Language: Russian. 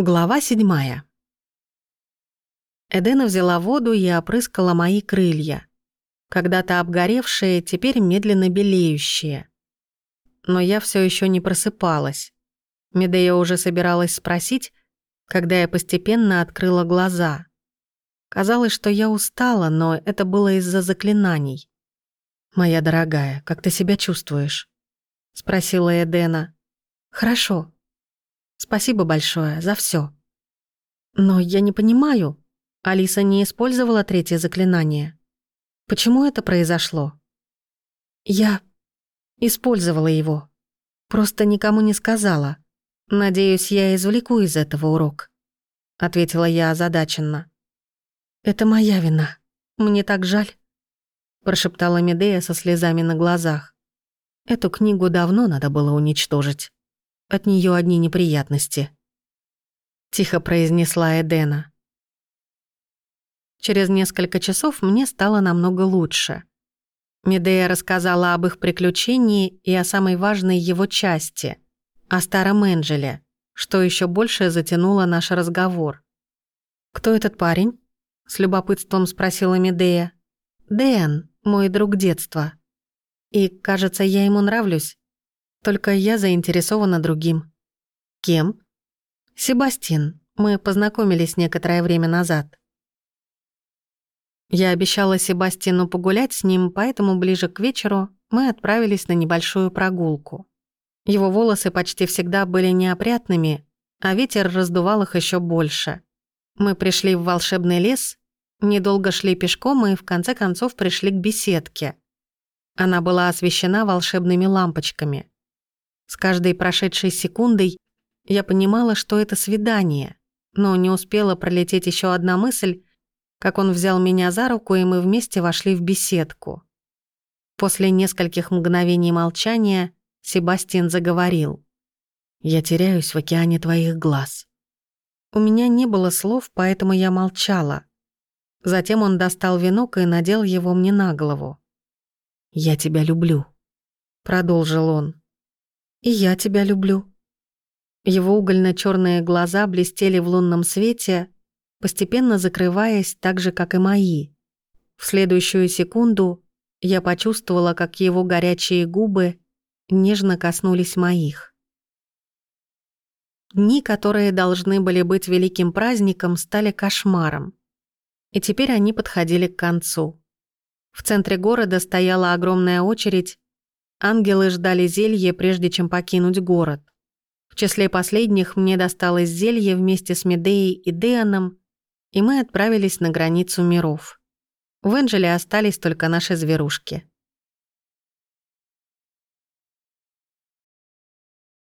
Глава седьмая. Эдена взяла воду и опрыскала мои крылья. Когда-то обгоревшие, теперь медленно белеющие. Но я все еще не просыпалась. Медея уже собиралась спросить, когда я постепенно открыла глаза. Казалось, что я устала, но это было из-за заклинаний. «Моя дорогая, как ты себя чувствуешь?» — спросила Эдена. «Хорошо», Спасибо большое за все. Но я не понимаю. Алиса не использовала третье заклинание. Почему это произошло? Я использовала его. Просто никому не сказала. Надеюсь, я извлеку из этого урок. Ответила я озадаченно. Это моя вина. Мне так жаль. Прошептала Медея со слезами на глазах. Эту книгу давно надо было уничтожить. От нее одни неприятности. Тихо произнесла Эдена. Через несколько часов мне стало намного лучше. Медея рассказала об их приключении и о самой важной его части — о старом Энджеле, что еще больше затянуло наш разговор. «Кто этот парень?» — с любопытством спросила Медея. «Дэн, мой друг детства. И, кажется, я ему нравлюсь. Только я заинтересована другим. Кем? Себастьян. Мы познакомились некоторое время назад. Я обещала Себастьяну погулять с ним, поэтому ближе к вечеру мы отправились на небольшую прогулку. Его волосы почти всегда были неопрятными, а ветер раздувал их еще больше. Мы пришли в волшебный лес, недолго шли пешком и в конце концов пришли к беседке. Она была освещена волшебными лампочками. С каждой прошедшей секундой я понимала, что это свидание, но не успела пролететь еще одна мысль, как он взял меня за руку, и мы вместе вошли в беседку. После нескольких мгновений молчания Себастьян заговорил. «Я теряюсь в океане твоих глаз». У меня не было слов, поэтому я молчала. Затем он достал венок и надел его мне на голову. «Я тебя люблю», — продолжил он. И я тебя люблю». Его угольно черные глаза блестели в лунном свете, постепенно закрываясь так же, как и мои. В следующую секунду я почувствовала, как его горячие губы нежно коснулись моих. Дни, которые должны были быть великим праздником, стали кошмаром. И теперь они подходили к концу. В центре города стояла огромная очередь, Ангелы ждали зелье, прежде чем покинуть город. В числе последних мне досталось зелье вместе с Медеей и Деаном, и мы отправились на границу миров. В Энджеле остались только наши зверушки.